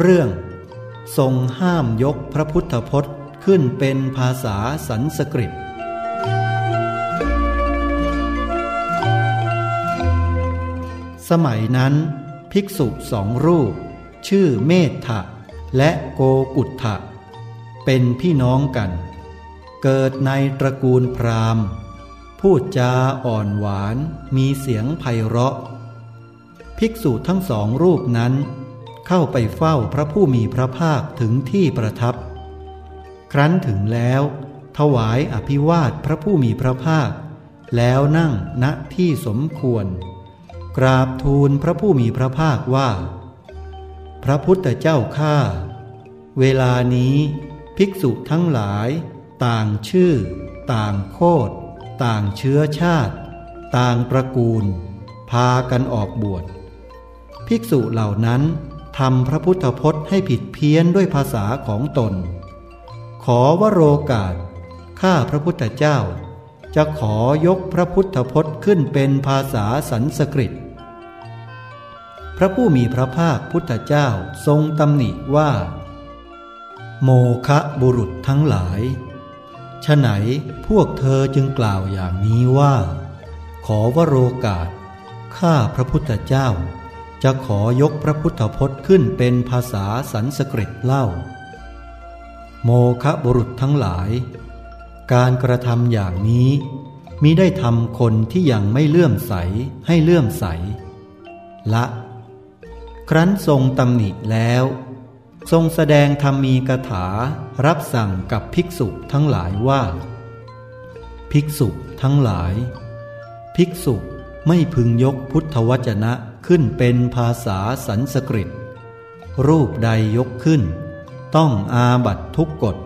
เรื่อง ทรงห้ามยกพระพุทธพจน์ขึ้นเป็นภาษาสันสกฤต สมัยนั้นภิกษุสองรูป ชื่อเมธทะและโกกุฏทะเป็นพี่น้องกัน เกิดในตระกูลพราหมณ์ พูดจาอ่อนหวานมีเสียงไพเราะ ภิกษุทั้งสองรูปนั้น เข้าไปเฝ้าพระผู้มีพระภาคถึงที่ประทับ ครั้นถึงแล้ว ถวายอภิวาทพระผู้มีพระภาค แล้วนั่งณที่สมควร กราบทูลพระผู้มีพระภาคว่า พระพุทธเจ้าข้าเวลานี้ภิกษุทั้งหลาย ต่างชื่อ ต่างโคดต่างเชื้อชาติ ต่างตระกูล พากันออกบวช ภิกษุเหล่านั้น ทำพระพุทธพจน์ให้ผิดเพี้ยนด้วยภาษาของตน ขอวโรกาส ข้าพระพุทธเจ้า จะขอยกพระพุทธพจน์ขึ้นเป็นภาษาสันสกฤต พระผู้มีพระภาคพุทธเจ้าทรงตำหนิว่า โมคะบุรุษทั้งหลายฉไหนพวกเธอจึงกล่าวอย่างนี้ว่า ขอวโรกาส ข้าพระพุทธเจ้า จะขอยกพระพุทธพจน์ขึ้นเป็นภาษาสันสกฤตเล่า โมคะบุรุษทั้งหลาย การกระทำอย่างนี้มิได้ทำคนที่ยังไม่เลื่อมใสให้เลื่อมใส ละ ครั้นทรงตำหนิแล้ว ทรงแสดงธรรมีกถารับสั่งกับภิกษุทั้งหลายว่า ภิกษุทั้งหลาย ภิกษุไม่พึงยกพุทธวจนะ ขึ้นเป็นภาษาสันสกฤต รูปใดยกขึ้น ต้องอาบัตทุกกฎ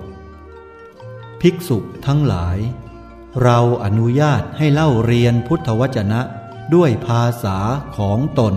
ภิกษุทั้งหลาย เราอนุญาตให้เล่าเรียนพุทธวจนะด้วยภาษาของตน